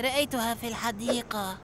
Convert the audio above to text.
رأيتها في الحديقة.